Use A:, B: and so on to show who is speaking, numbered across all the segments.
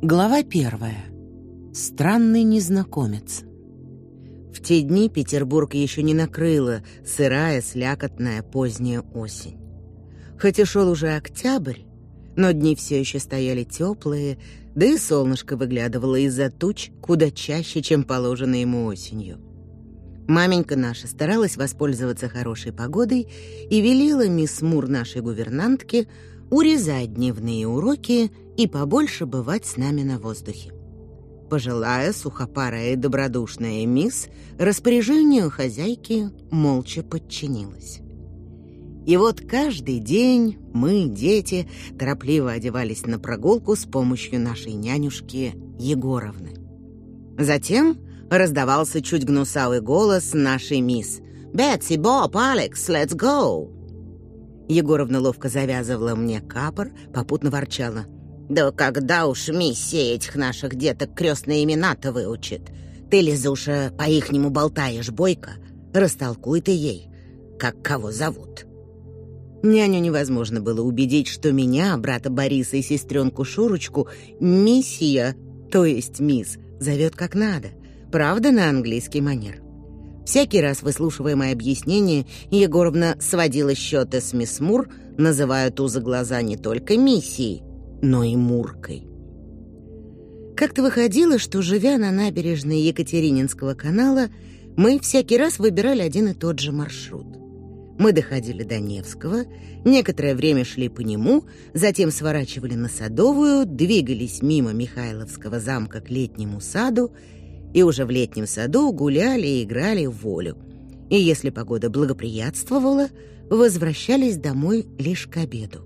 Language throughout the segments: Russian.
A: Глава первая. Странный незнакомец. В те дни Петербург еще не накрыла сырая, слякотная поздняя осень. Хоть и шел уже октябрь, но дни все еще стояли теплые, да и солнышко выглядывало из-за туч куда чаще, чем положено ему осенью. Маменька наша старалась воспользоваться хорошей погодой и велела мисс Мур, нашей гувернантке, урезать дневные уроки и побольше бывать с нами на воздухе. Пожилая, сухопарая и добродушная мисс распоряжению хозяйки молча подчинилась. И вот каждый день мы, дети, торопливо одевались на прогулку с помощью нашей нянюшки Егоровны. Затем раздавался чуть гнусавый голос нашей мисс. «Бетси, Боб, Алекс, let's go!» Егоровна ловко завязывала мне капор, попутно ворчала – да когда уж миссия этих наших деток крестные имена-то выучит? Ты, Лизуша, по-ихнему болтаешь, Бойко. Растолкуй ты ей, как кого зовут. Няню невозможно было убедить, что меня, брата Бориса и сестренку Шурочку, миссия, то есть мисс, зовет как надо. Правда, на английский манер. Всякий раз, выслушивая мои объяснения, Егоровна сводила счеты с мисс Мур, называя ту за глаза не только миссией, но и Муркой. Как-то выходило, что, живя на набережной Екатерининского канала, мы всякий раз выбирали один и тот же маршрут. Мы доходили до Невского, некоторое время шли по нему, затем сворачивали на Садовую, двигались мимо Михайловского замка к летнему саду и уже в летнем саду гуляли и играли в волю. И если погода благоприятствовала, возвращались домой лишь к обеду.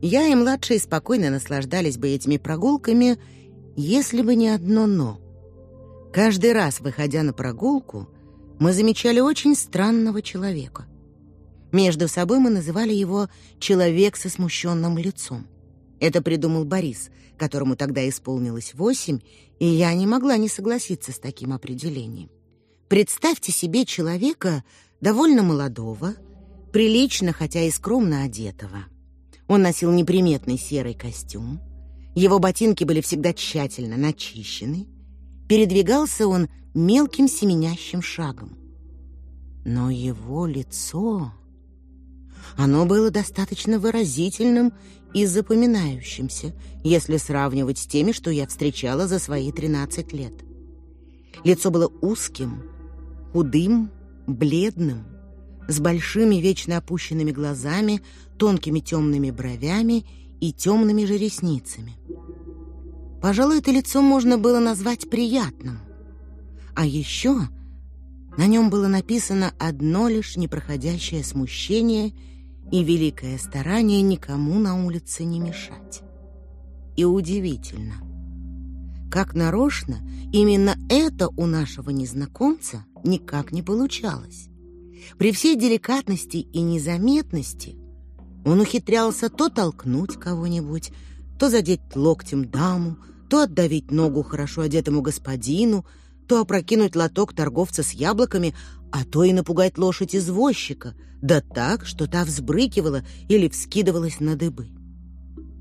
A: Я и младшие спокойно наслаждались бы этими прогулками, если бы не одно «но». Каждый раз, выходя на прогулку, мы замечали очень странного человека. Между собой мы называли его «человек со смущенным лицом». Это придумал Борис, которому тогда исполнилось восемь, и я не могла не согласиться с таким определением. Представьте себе человека довольно молодого, прилично, хотя и скромно одетого — он носил неприметный серый костюм. Его ботинки были всегда тщательно начищены. Передвигался он мелким семенящим шагом. Но его лицо... Оно было достаточно выразительным и запоминающимся, если сравнивать с теми, что я встречала за свои 13 лет. Лицо было узким, худым, бледным, с большими вечно опущенными глазами, тонкими темными бровями и темными же ресницами. Пожалуй, это лицо можно было назвать приятным. А еще на нем было написано одно лишь непроходящее смущение и великое старание никому на улице не мешать. И удивительно, как нарочно именно это у нашего незнакомца никак не получалось. При всей деликатности и незаметности он ухитрялся то толкнуть кого-нибудь, то задеть локтем даму, то отдавить ногу хорошо одетому господину, то опрокинуть лоток торговца с яблоками, а то и напугать лошадь извозчика, да так, что та взбрыкивала или вскидывалась на дыбы.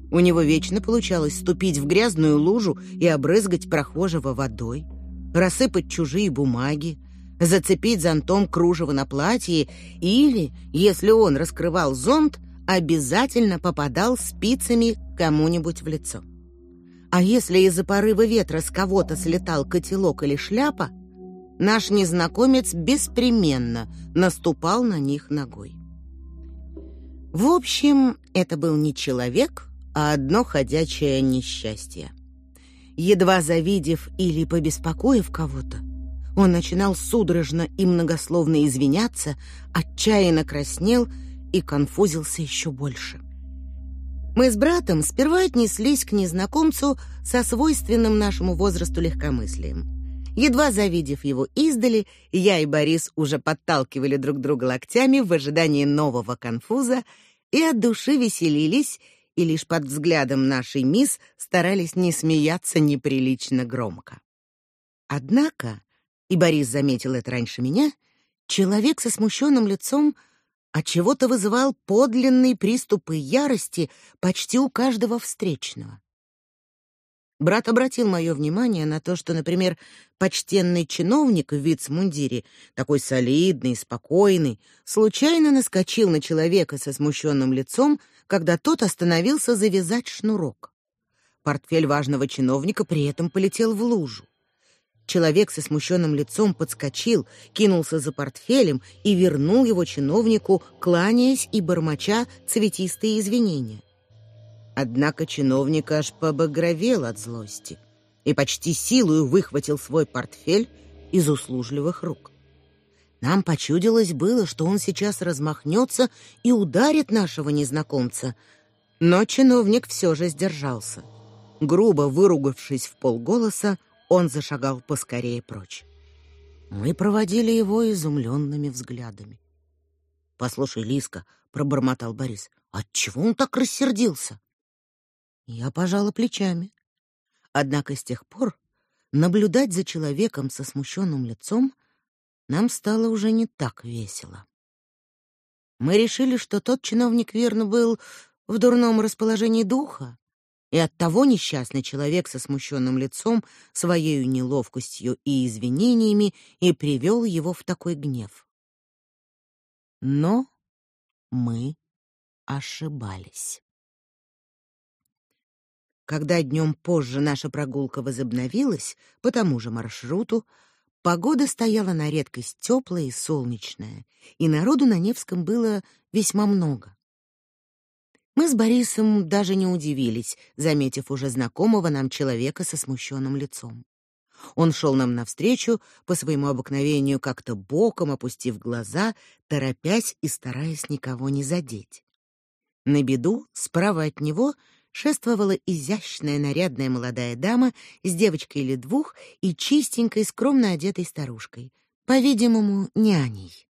A: У него вечно получалось ступить в грязную лужу и обрызгать прохожего водой, рассыпать чужие бумаги, зацепить зонтом кружево на платье или, если он раскрывал зонт, обязательно попадал спицами кому-нибудь в лицо. А если из-за порыва ветра с кого-то слетал котелок или шляпа, наш незнакомец беспременно наступал на них ногой. В общем, это был не человек, а одно ходячее несчастье. Едва завидев или побеспокоив кого-то, он начинал судорожно и многословно извиняться, отчаянно краснел и конфузился еще больше. Мы с братом сперва отнеслись к незнакомцу со свойственным нашему возрасту легкомыслием. Едва завидев его издали, я и Борис уже подталкивали друг друга локтями в ожидании нового конфуза и от души веселились, и лишь под взглядом нашей мисс старались не смеяться неприлично громко. Однако и Борис заметил это раньше меня, человек со смущенным лицом от чего-то вызывал подлинные приступы ярости почти у каждого встречного. Брат обратил мое внимание на то, что, например, почтенный чиновник в вицмундире, такой солидный, спокойный, случайно наскочил на человека со смущенным лицом, когда тот остановился завязать шнурок. Портфель важного чиновника при этом полетел в лужу. Человек со смущенным лицом подскочил, кинулся за портфелем и вернул его чиновнику, кланяясь и бормоча цветистые извинения. Однако чиновник аж побагровел от злости и почти силою выхватил свой портфель из услужливых рук. Нам почудилось было, что он сейчас размахнется и ударит нашего незнакомца, но чиновник все же сдержался. Грубо выругавшись в полголоса, он зашагал поскорее прочь. Мы проводили его изумленными взглядами. Послушай, Лиска, пробормотал Борис. Отчего он так рассердился? Я пожала плечами. Однако с тех пор наблюдать за человеком со смущенным лицом нам стало уже не так весело. Мы решили, что тот чиновник верно был в дурном расположении духа, и оттого несчастный человек со смущенным лицом, своей неловкостью и извинениями и привел его в такой гнев. Но мы ошибались. Когда днем позже наша прогулка возобновилась по тому же маршруту, погода стояла на редкость теплая и солнечная, и народу на Невском было весьма много. Мы с Борисом даже не удивились, заметив уже знакомого нам человека со смущенным лицом. Он шел нам навстречу по своему обыкновению как-то боком, опустив глаза, торопясь и стараясь никого не задеть. На беду справа от него шествовала изящная нарядная молодая дама с девочкой или двух и чистенькой, скромно одетой старушкой, по-видимому, няней.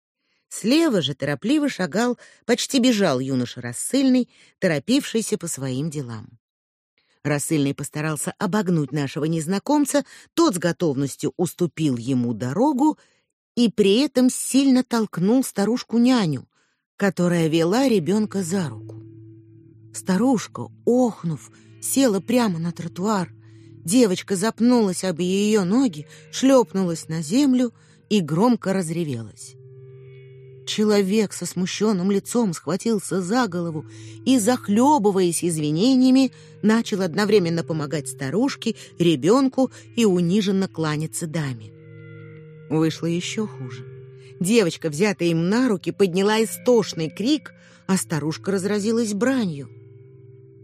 A: Слева же торопливо шагал, почти бежал юноша рассыльный, торопившийся по своим делам. Рассыльный постарался обогнуть нашего незнакомца, тот с готовностью уступил ему дорогу и при этом сильно толкнул старушку-няню, которая вела ребенка за руку. Старушка, охнув, села прямо на тротуар. Девочка запнулась об ее ноги, шлепнулась на землю и громко разревелась. Человек со смущенным лицом схватился за голову и, захлебываясь извинениями, начал одновременно помогать старушке, ребенку и униженно кланяться даме. Вышло еще хуже. Девочка, взятая им на руки, подняла истошный крик, а старушка разразилась бранью.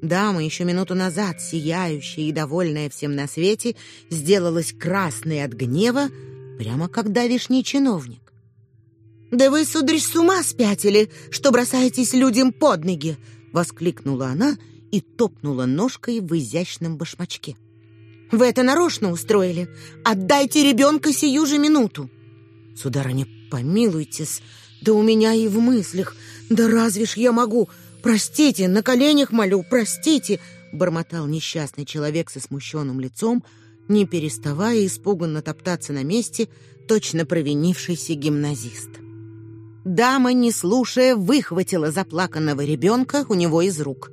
A: Дама, еще минуту назад сияющая и довольная всем на свете, сделалась красной от гнева, прямо как давишний чиновник. «Да вы, сударь, с ума спятили, что бросаетесь людям под ноги!» — воскликнула она и топнула ножкой в изящном башмачке. «Вы это нарочно устроили? Отдайте ребенка сию же минуту!» «Сударыня, помилуйтесь, да у меня и в мыслях, да разве ж я могу...» «Простите, на коленях молю, простите!» — бормотал несчастный человек со смущенным лицом, не переставая испуганно топтаться на месте, точно провинившийся гимназист. Дама, не слушая, выхватила заплаканного ребенка у него из рук.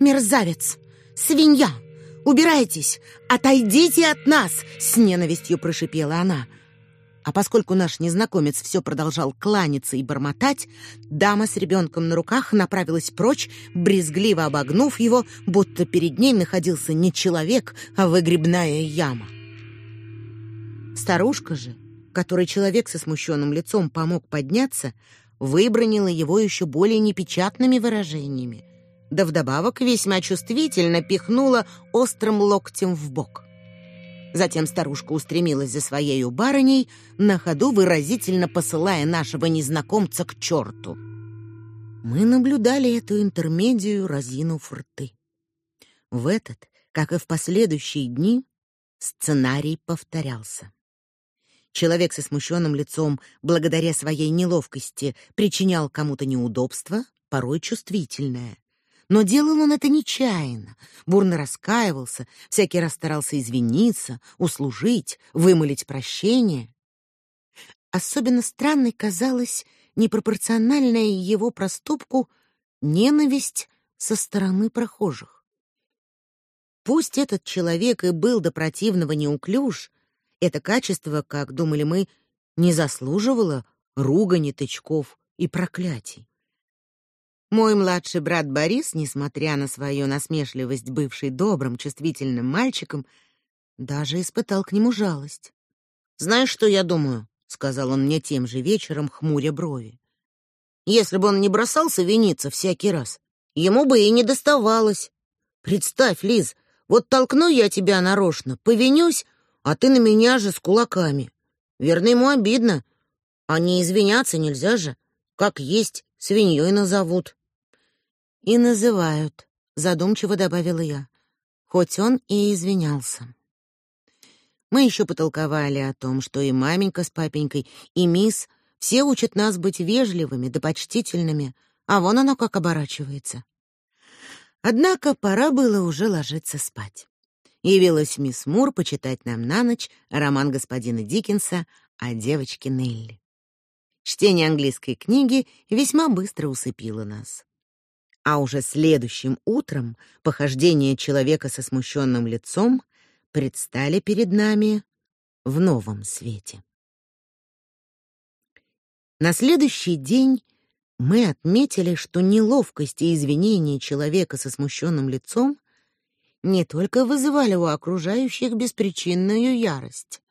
A: «Мерзавец! Свинья! Убирайтесь! Отойдите от нас!» — с ненавистью прошипела она — а поскольку наш незнакомец все продолжал кланяться и бормотать, дама с ребенком на руках направилась прочь, брезгливо обогнув его, будто перед ней находился не человек, а выгребная яма. Старушка же, которой человек со смущенным лицом помог подняться, выбронила его еще более непечатными выражениями, да вдобавок весьма чувствительно пихнула острым локтем в бок. Затем старушка устремилась за своей барыней, на ходу выразительно посылая нашего незнакомца к черту. Мы наблюдали эту интермедию, разинув рты. В этот, как и в последующие дни, сценарий повторялся. Человек со смущенным лицом, благодаря своей неловкости, причинял кому-то неудобство, порой чувствительное. Но делал он это нечаянно, бурно раскаивался, всякий раз старался извиниться, услужить, вымолить прощение. Особенно странной казалась непропорциональная его проступку ненависть со стороны прохожих. Пусть этот человек и был до противного неуклюж, это качество, как думали мы, не заслуживало ругани, тычков и проклятий. Мой младший брат Борис, несмотря на свою насмешливость, бывший добрым, чувствительным мальчиком, даже испытал к нему жалость. "Знаешь, что я думаю?" сказал он мне тем же вечером, хмуря брови. "Если бы он не бросался виниться всякий раз, ему бы и не доставалось. Представь, Лиз, вот толкну я тебя нарочно, повинюсь, а ты на меня же с кулаками. Верно, ему обидно, а не извиняться нельзя же, как есть, свиньей назовут. И называют, задумчиво добавила я, хоть он и извинялся. Мы еще потолковали о том, что и маменька с папенькой, и мисс все учат нас быть вежливыми да почтительными, а вон оно как оборачивается. Однако пора было уже ложиться спать. Явилась мисс Мур почитать нам на ночь роман господина Диккенса о девочке Нелли. Чтение английской книги весьма быстро усыпило нас. А уже следующим утром похождения человека со смущенным лицом предстали перед нами в новом свете. На следующий день мы отметили, что неловкость и извинения человека со смущенным лицом не только вызывали у окружающих беспричинную ярость.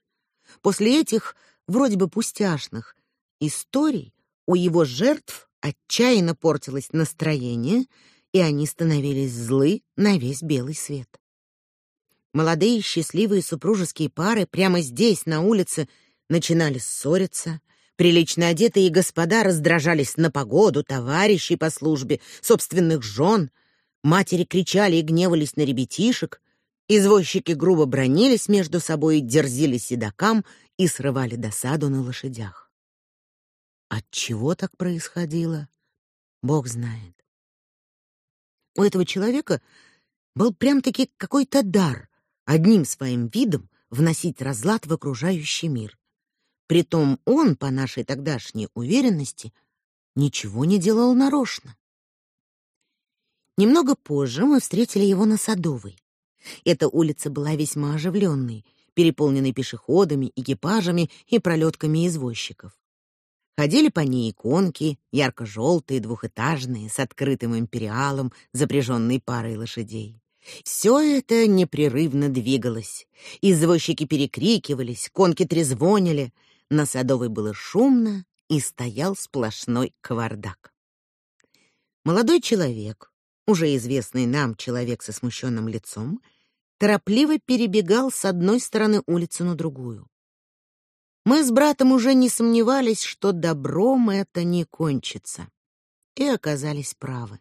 A: После этих вроде бы пустяшных историй у его жертв отчаянно портилось настроение, и они становились злы на весь белый свет. Молодые счастливые супружеские пары прямо здесь, на улице, начинали ссориться. Прилично одетые господа раздражались на погоду, товарищей по службе, собственных жен. Матери кричали и гневались на ребятишек. Извозчики грубо бронились между собой, дерзили седокам и срывали досаду на лошадях. От чего так происходило? Бог знает. У этого человека был прям-таки какой-то дар одним своим видом вносить разлад в окружающий мир. Притом он, по нашей тогдашней уверенности, ничего не делал нарочно. Немного позже мы встретили его на Садовой. Эта улица была весьма оживленной, переполненной пешеходами, экипажами и пролетками извозчиков. Ходили по ней иконки, ярко-желтые, двухэтажные, с открытым империалом, запряженной парой лошадей. Все это непрерывно двигалось. Извозчики перекрикивались, конки трезвонили. На Садовой было шумно, и стоял сплошной кавардак. Молодой человек, уже известный нам человек со смущенным лицом, торопливо перебегал с одной стороны улицы на другую. Мы с братом уже не сомневались, что добром это не кончится, и оказались правы.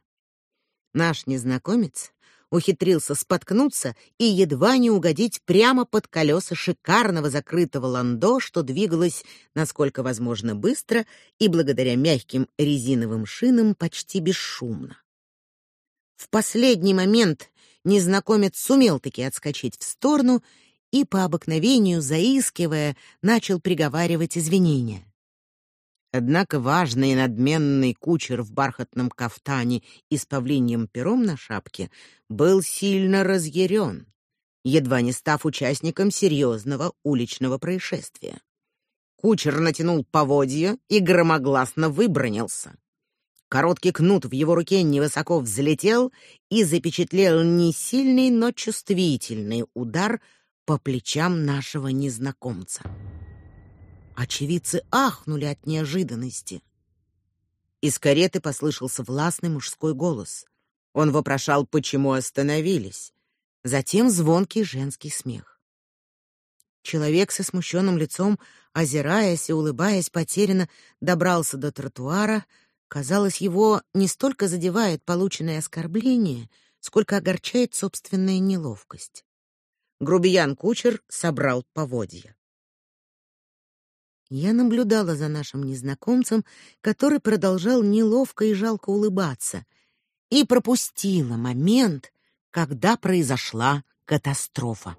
A: Наш незнакомец ухитрился споткнуться и едва не угодить прямо под колеса шикарного закрытого ландо, что двигалось, насколько возможно, быстро и благодаря мягким резиновым шинам почти бесшумно. В последний момент незнакомец сумел таки отскочить в сторону и по обыкновению заискивая начал приговаривать извинения. Однако важный и надменный кучер в бархатном кафтане и с павлиньим пером на шапке был сильно разъярен, едва не став участником серьезного уличного происшествия. Кучер натянул поводья и громогласно выбронился. Короткий кнут в его руке невысоко взлетел и запечатлел не сильный, но чувствительный удар по плечам нашего незнакомца. Очевидцы ахнули от неожиданности. Из кареты послышался властный мужской голос. Он вопрошал, почему остановились. Затем звонкий женский смех. Человек со смущенным лицом, озираясь и улыбаясь потерянно, добрался до тротуара. Казалось, его не столько задевает полученное оскорбление, сколько огорчает собственная неловкость грубиян-кучер собрал поводья. Я наблюдала за нашим незнакомцем, который продолжал неловко и жалко улыбаться, и пропустила момент, когда произошла катастрофа.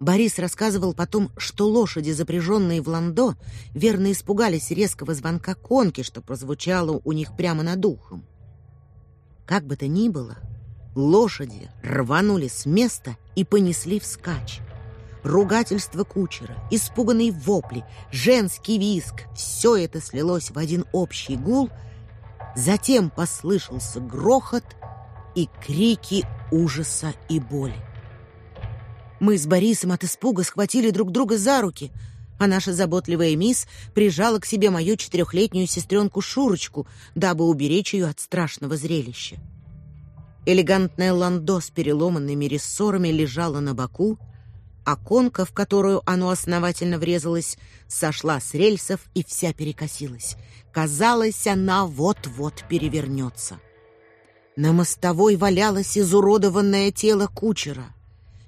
A: Борис рассказывал потом, что лошади, запряженные в ландо, верно испугались резкого звонка конки, что прозвучало у них прямо над ухом. Как бы то ни было, Лошади рванули с места и понесли вскачь. Ругательство кучера, испуганные вопли, женский визг — все это слилось в один общий гул. Затем послышался грохот и крики ужаса и боли. Мы с Борисом от испуга схватили друг друга за руки, а наша заботливая мисс прижала к себе мою четырехлетнюю сестренку Шурочку, дабы уберечь ее от страшного зрелища. Элегантное ландо с переломанными рессорами лежало на боку, а конка, в которую оно основательно врезалось, сошла с рельсов и вся перекосилась. Казалось, она вот-вот перевернется. На мостовой валялось изуродованное тело кучера.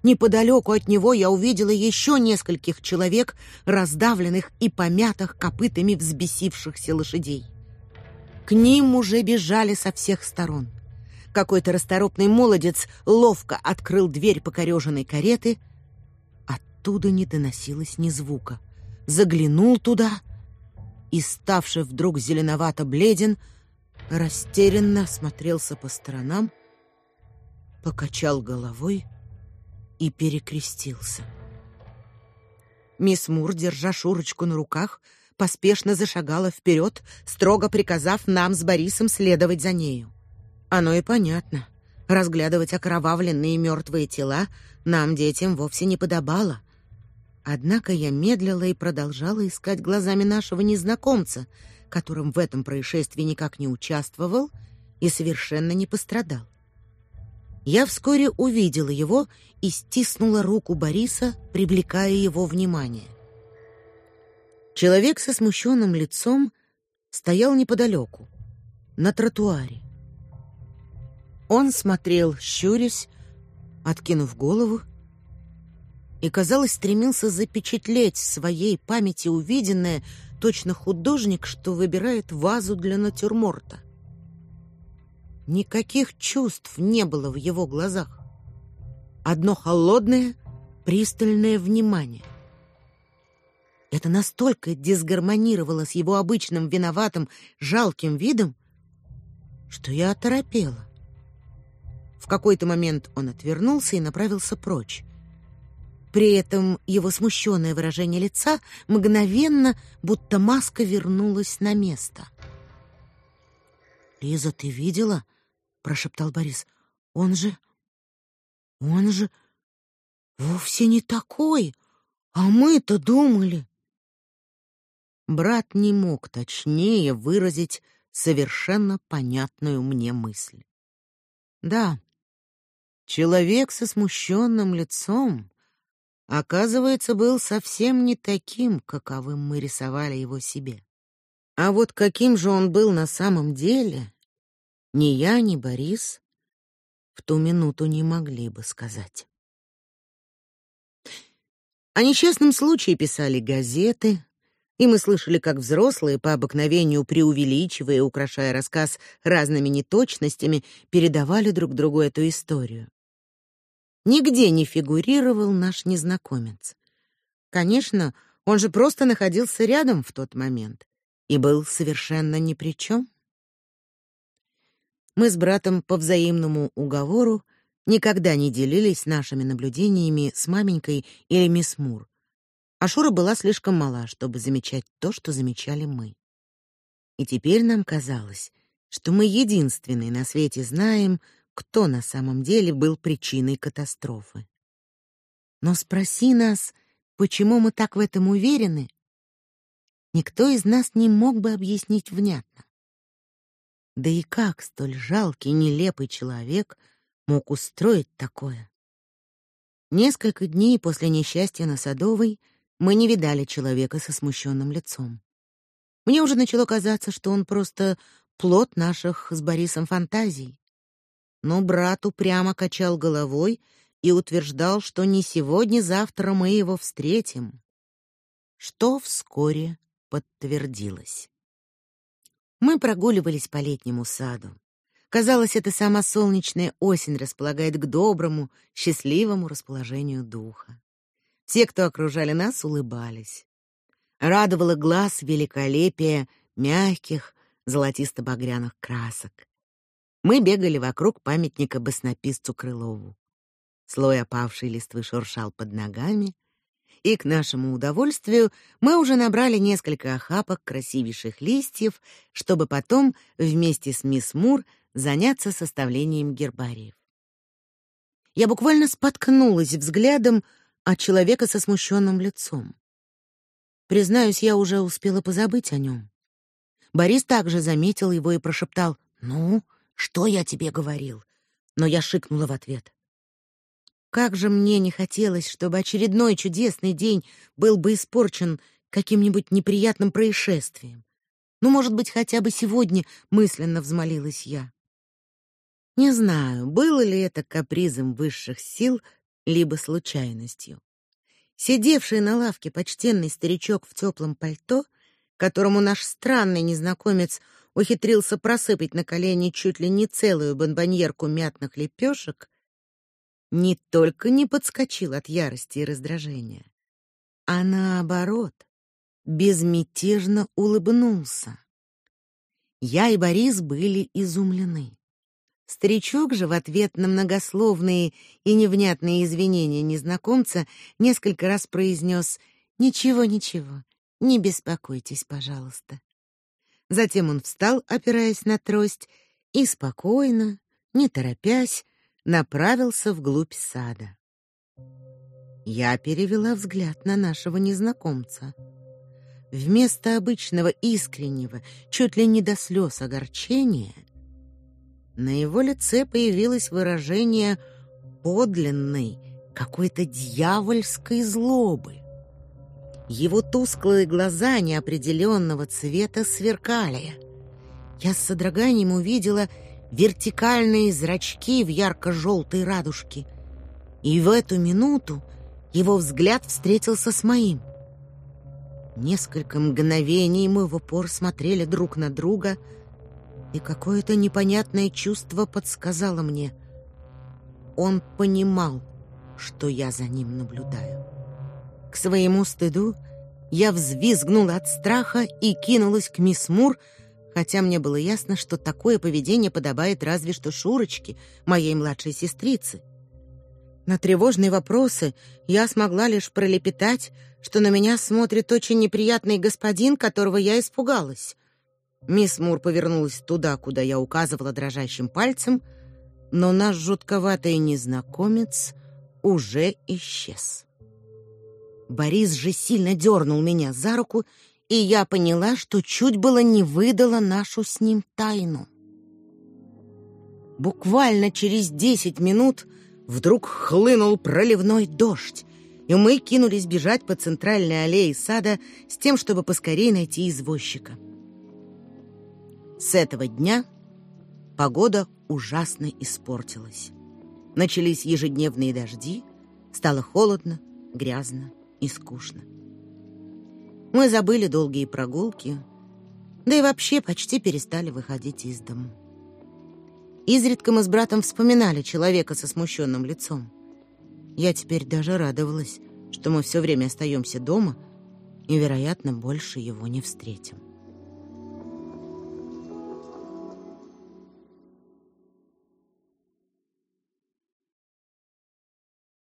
A: Неподалеку от него я увидела еще нескольких человек, раздавленных и помятых копытами взбесившихся лошадей. К ним уже бежали со всех сторон. Какой-то расторопный молодец ловко открыл дверь покореженной кареты — оттуда не доносилось ни звука. Заглянул туда и, ставший вдруг зеленовато бледен, растерянно смотрелся по сторонам, покачал головой и перекрестился. Мисс Мур, держа Шурочку на руках, поспешно зашагала вперед, строго приказав нам с Борисом следовать за нею. Оно и понятно. Разглядывать окровавленные мертвые тела нам, детям, вовсе не подобало. Однако я медлила и продолжала искать глазами нашего незнакомца, которым в этом происшествии никак не участвовал и совершенно не пострадал. Я вскоре увидела его и стиснула руку Бориса, привлекая его внимание. Человек со смущенным лицом стоял неподалеку, на тротуаре. Он смотрел, щурясь, откинув голову и, казалось, стремился запечатлеть в своей памяти увиденное, точно художник, что выбирает вазу для натюрморта. Никаких чувств не было в его глазах. Одно холодное, пристальное внимание. Это настолько дисгармонировало с его обычным виноватым, жалким видом, что я оторопела. В какой-то момент он отвернулся и направился прочь. При этом его смущенное выражение лица мгновенно, будто маска вернулась на место. «Лиза, ты видела?» — прошептал Борис. «Он же... он же вовсе не такой, а мы-то думали...» Брат не мог точнее выразить совершенно понятную мне мысль. Да, человек со смущенным лицом оказывается, был совсем не таким, каковым мы рисовали его себе. А вот каким же он был на самом деле, ни я, ни Борис в ту минуту не могли бы сказать. О несчастном случае писали газеты, и мы слышали, как взрослые, по обыкновению преувеличивая и украшая рассказ разными неточностями, передавали друг другу эту историю. Нигде не фигурировал наш незнакомец. Конечно, он же просто находился рядом в тот момент и был совершенно ни при чем. Мы с братом по взаимному уговору никогда не делились нашими наблюдениями с маменькой или мисс Мур. А Шура была слишком мала, чтобы замечать то, что замечали мы. И теперь нам казалось, что мы единственные на свете знаем, кто на самом деле был причиной катастрофы. Но спроси нас, почему мы так в этом уверены, никто из нас не мог бы объяснить внятно. Да и как столь жалкий, нелепый человек мог устроить такое? Несколько дней после несчастья на Садовой мы не видали человека со смущенным лицом. Мне уже начало казаться, что он просто плод наших с Борисом фантазий но брат упрямо качал головой и утверждал, что не сегодня-завтра мы его встретим, что вскоре подтвердилось. Мы прогуливались по летнему саду. Казалось, эта сама солнечная осень располагает к доброму, счастливому расположению духа. Все, кто окружали нас, улыбались. Радовало глаз великолепие мягких золотисто-багряных красок. Мы бегали вокруг памятника баснописцу Крылову. Слой опавшей листвы шуршал под ногами, и к нашему удовольствию мы уже набрали несколько охапок красивейших листьев, чтобы потом вместе с мисс Мур заняться составлением гербариев. Я буквально споткнулась взглядом от человека со смущенным лицом. Признаюсь, я уже успела позабыть о нем. Борис также заметил его и прошептал: "Ну, что я тебе говорил?" Но я шикнула в ответ: как же мне не хотелось, чтобы очередной чудесный день был бы испорчен каким-нибудь неприятным происшествием. Ну, может быть, хотя бы сегодня, мысленно взмолилась я. Не знаю, было ли это капризом высших сил, либо случайностью. Сидевший на лавке почтенный старичок в теплом пальто, которому наш странный незнакомец ухитрился просыпать на колени чуть ли не целую бонбоньерку мятных лепешек, не только не подскочил от ярости и раздражения, а наоборот, безмятежно улыбнулся. Я и Борис были изумлены. Старичок же в ответ на многословные и невнятные извинения незнакомца несколько раз произнес «Ничего, ничего, не беспокойтесь, пожалуйста». Затем он встал, опираясь на трость, и спокойно, не торопясь, направился вглубь сада. Я перевела взгляд на нашего незнакомца. Вместо обычного искреннего, чуть ли не до слез огорчения, на его лице появилось выражение подлинной, какой-то дьявольской злобы. Его тусклые глаза неопределенного цвета сверкали. Я с содроганием увидела вертикальные зрачки в ярко-желтой радужке. И в эту минуту его взгляд встретился с моим. Несколько мгновений мы в упор смотрели друг на друга, и какое-то непонятное чувство подсказало мне. Он понимал, что я за ним наблюдаю. К своему стыду я взвизгнула от страха и кинулась к мисс Мур, хотя мне было ясно, что такое поведение подобает разве что Шурочке, моей младшей сестрице. На тревожные вопросы я смогла лишь пролепетать, что на меня смотрит очень неприятный господин, которого я испугалась. Мисс Мур повернулась туда, куда я указывала дрожащим пальцем, но наш жутковатый незнакомец уже исчез. Борис же сильно дернул меня за руку и я поняла, что чуть было не выдала нашу с ним тайну. Буквально через десять минут вдруг хлынул проливной дождь, и мы кинулись бежать по центральной аллее сада с тем, чтобы поскорее найти извозчика. С этого дня погода ужасно испортилась. Начались ежедневные дожди, стало холодно, грязно и скучно. Мы забыли долгие прогулки, да и вообще почти перестали выходить из дому. Изредка мы с братом вспоминали человека со смущенным лицом. Я теперь даже радовалась, что мы все время остаемся дома и, вероятно, больше его не встретим.